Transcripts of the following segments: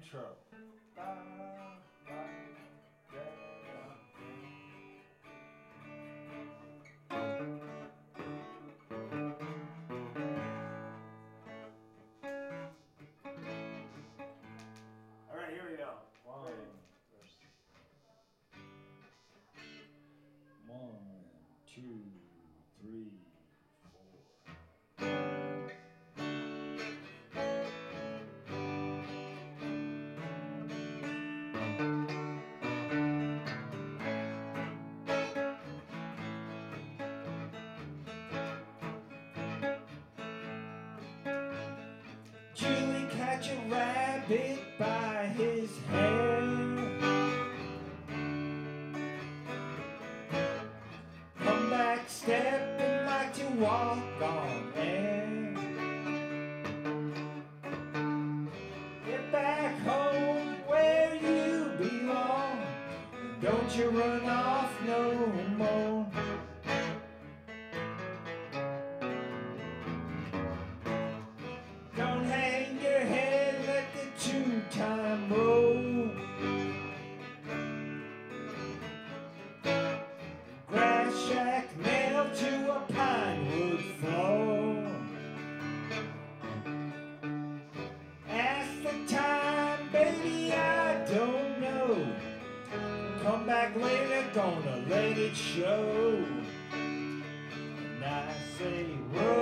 intro. Ba, catch a rabbit by his hair. Come back stepping like to walk on air. Get back home where you belong. Don't you run off say, whoa,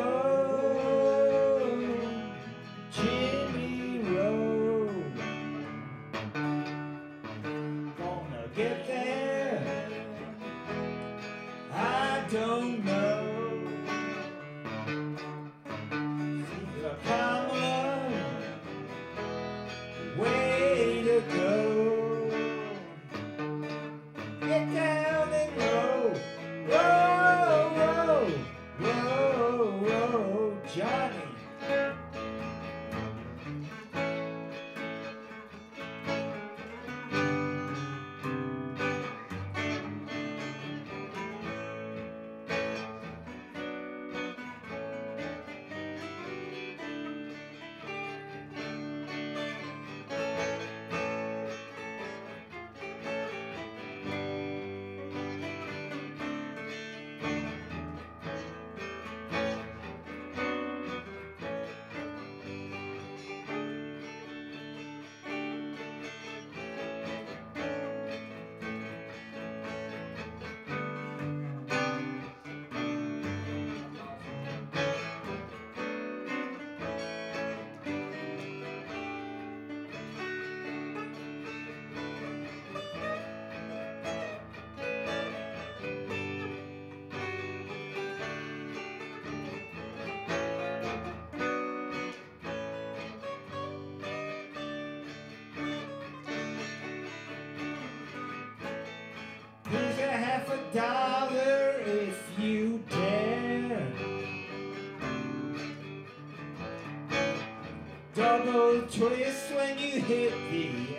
dollar if you dare. Double twist when you hit the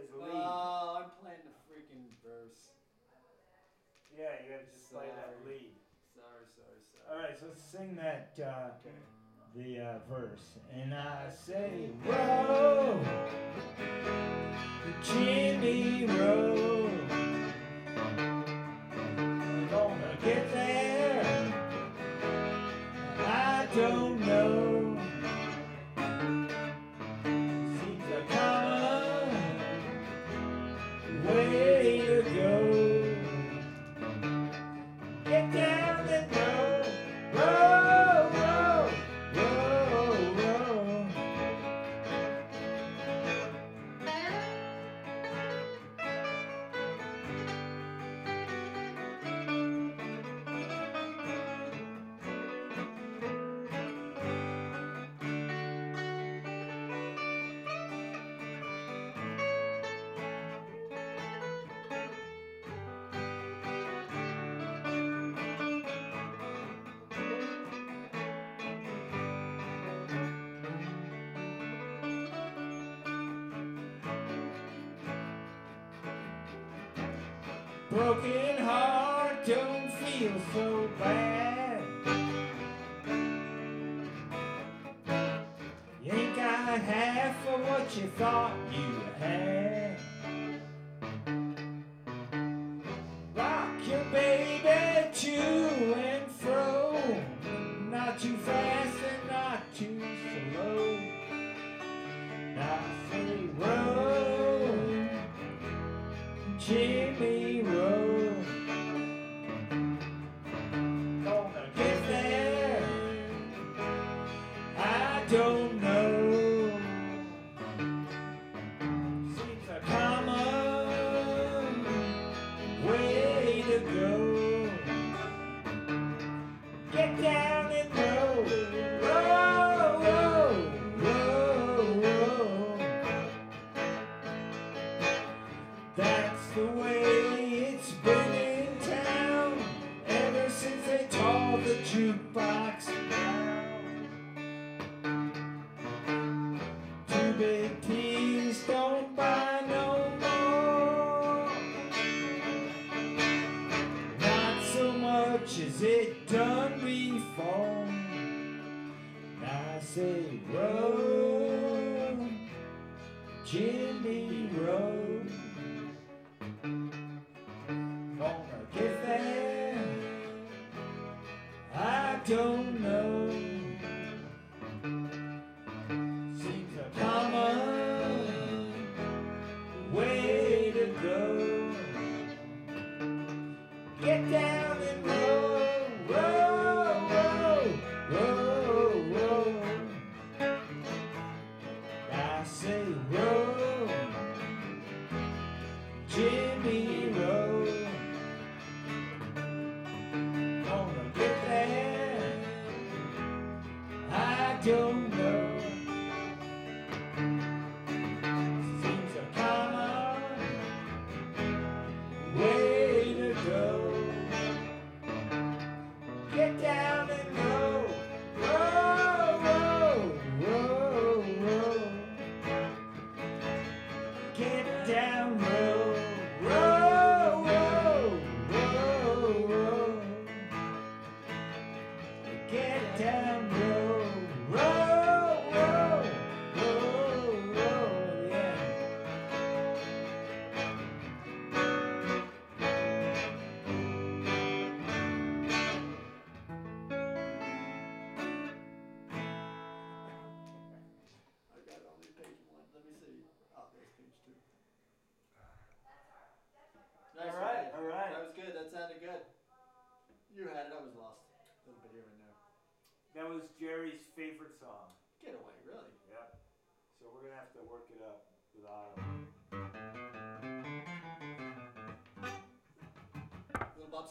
his oh, lead. Oh, I'm playing the freaking verse. Yeah, you have to just play that lead. Sorry, sorry, sorry. All right, so let's sing that uh, Okay. the uh, verse, and I say, whoa, Jimmy. Roll. broken heart don't feel so bad. You ain't got half of what you thought you had.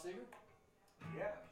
Yeah.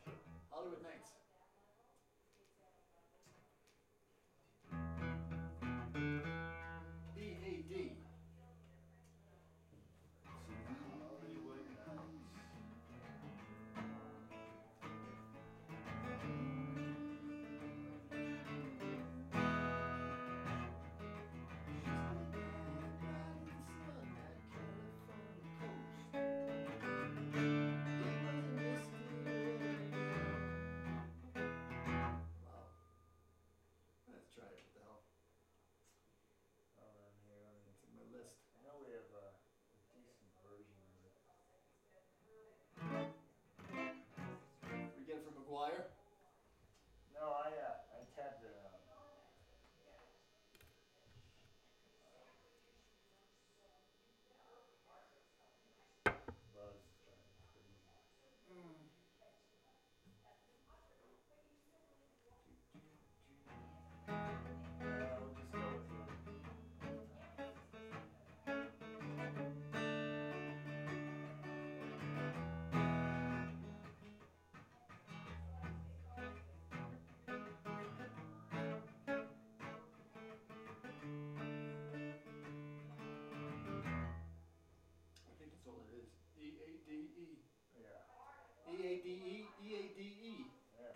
D-A-D-E, D-A-D-E.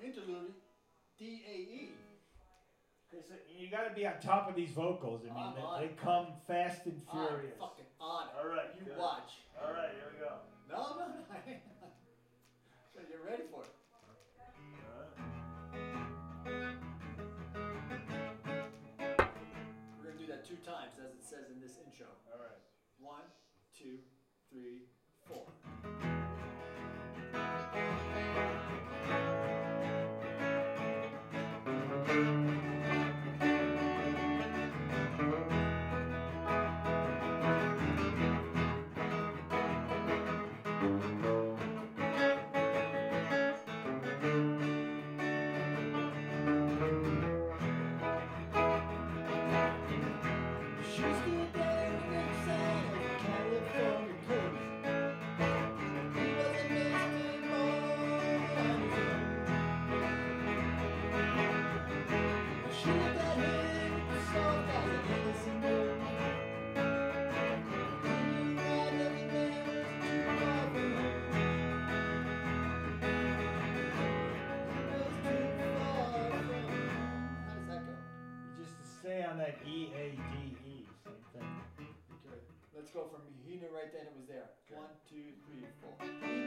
Interlude, D-A-E. You got to be on top of these vocals. I mean, they, they, come fast and furious. On, fucking on. All right. You good. watch. All right, here we go. No, no, no. so you're ready for it. We're going to do that two times, as it says in this intro. All right. One, two, three, Let's go from here right then it was there. Okay. One, two, three, four.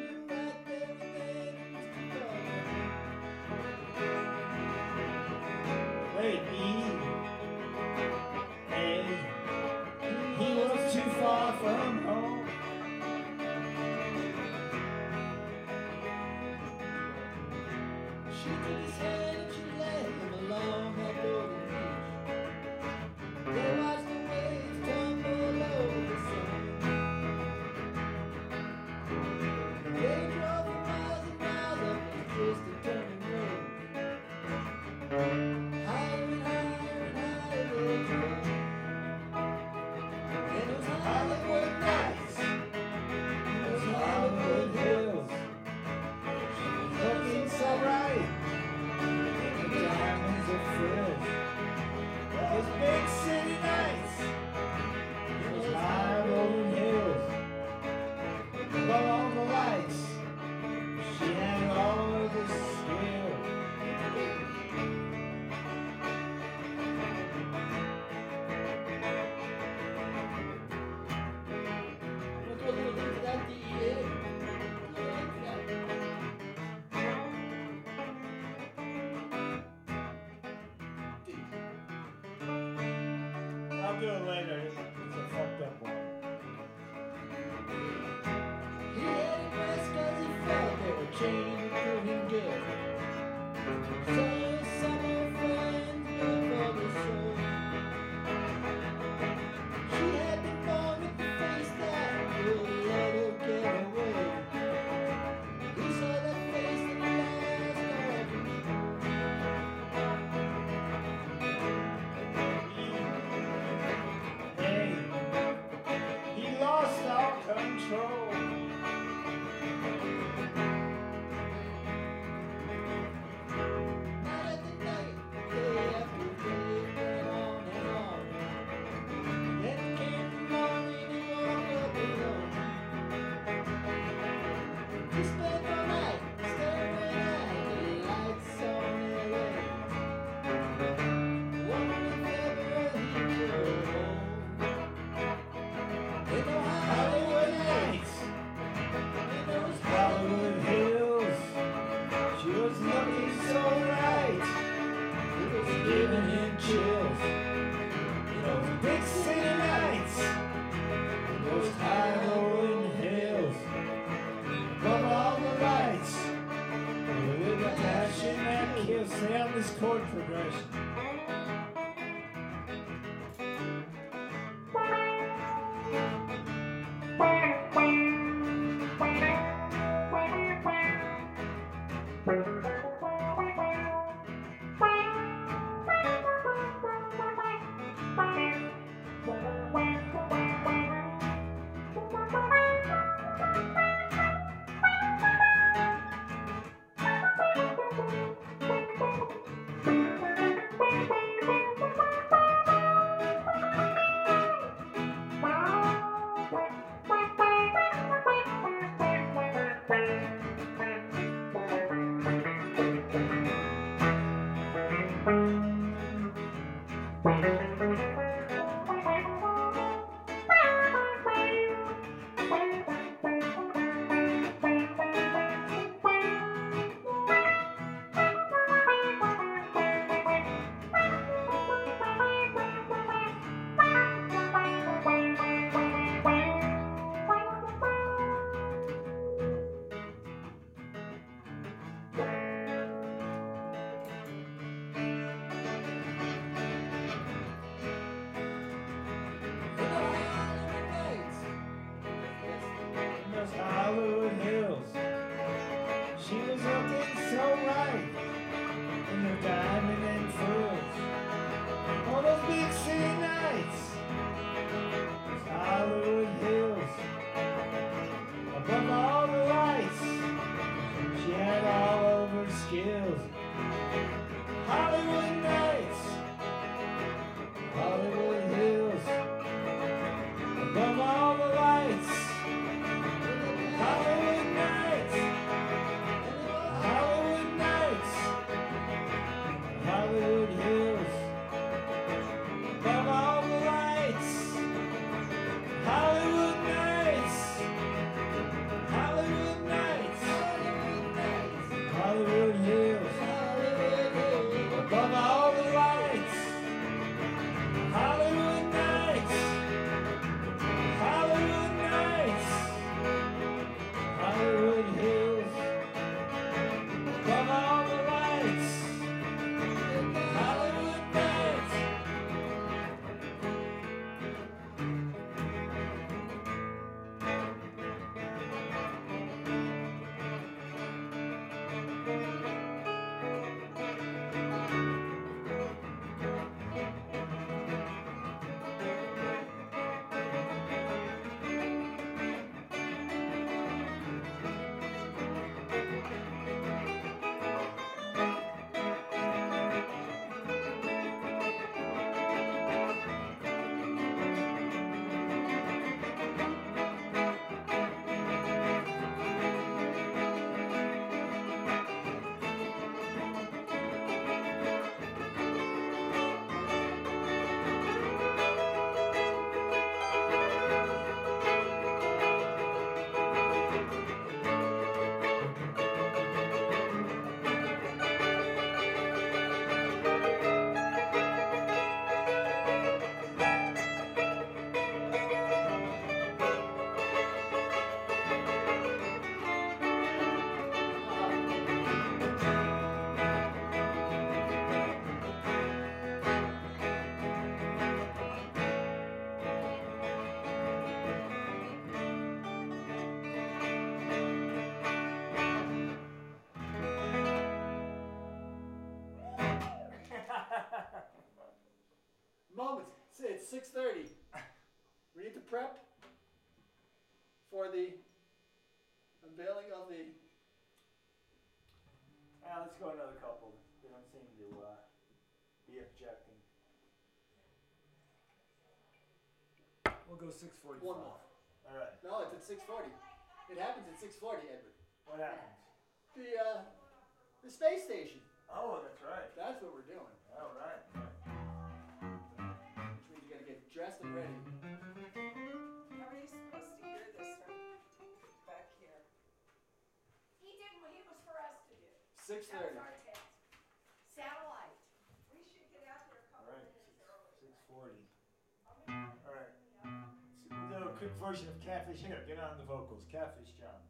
do it later. We'll go 645. One more. All right. No, it's at 640. It happens at 640, Edward. What happens? The, uh, the space station. Oh, that's right. That's what we're doing. All right. Which means you gotta get dressed and ready. How are you supposed to hear this from back here? He did what he was for 630. Quick version of Catfish here. Get on the vocals. Catfish John.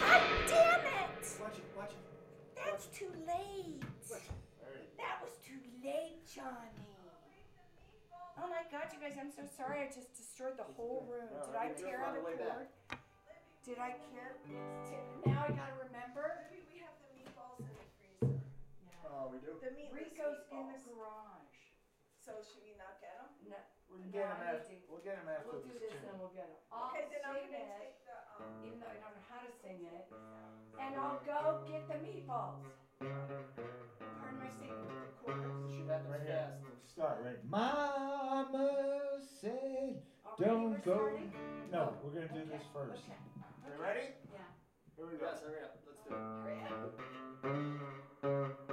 God damn it! Watch it, watch it. That's too late. Watch it. That was too late, Johnny. Oh my God, you guys! I'm so sorry. I just destroyed the whole room. No, Did I I didn't do it tear out the a way back. Did I care? Now I gotta remember. Maybe we have the meatballs in the freezer. Oh, we do. The meatless Rico's in the garage. So should we not get them? No, We can No, get I him need after. to- We'll get him after we'll do this this tune. and we'll get them. I'll Okay, then I'm sing gonna it, take the, um, even though I don't know how to sing it, and I'll go get the meatballs. Pardon my secret, the chorus. Should happen Right here. fast. We'll start right. Mama said, Already "Don't we're go." starting? No, we're gonna do Okay, this first. Okay. You ready? Yeah. Here we go. Yes, hurry up. Let's do it. Hurry up.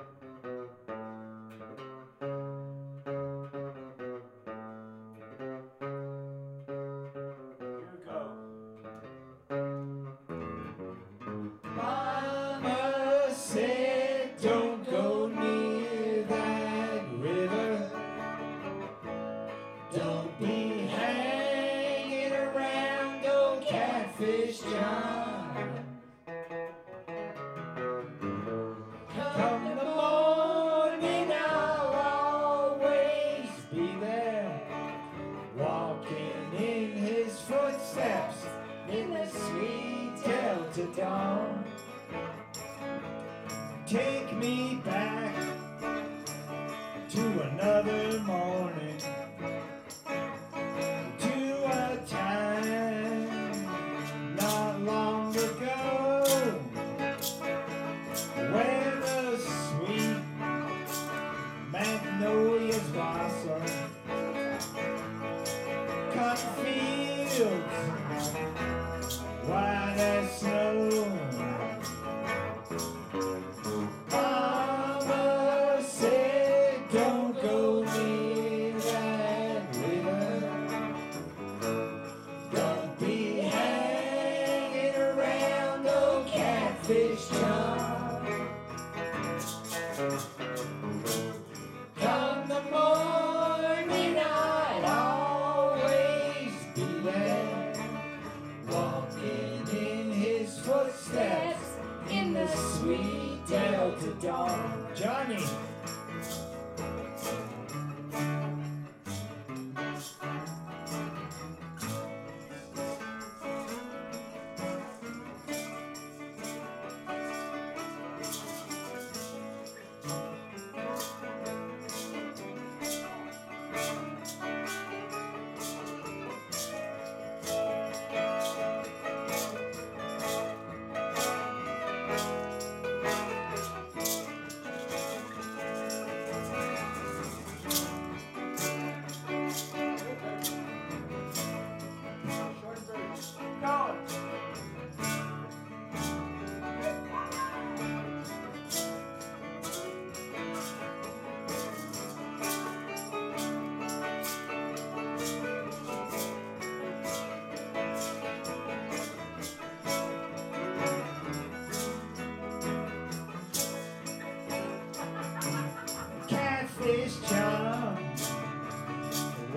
cotton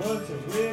was a river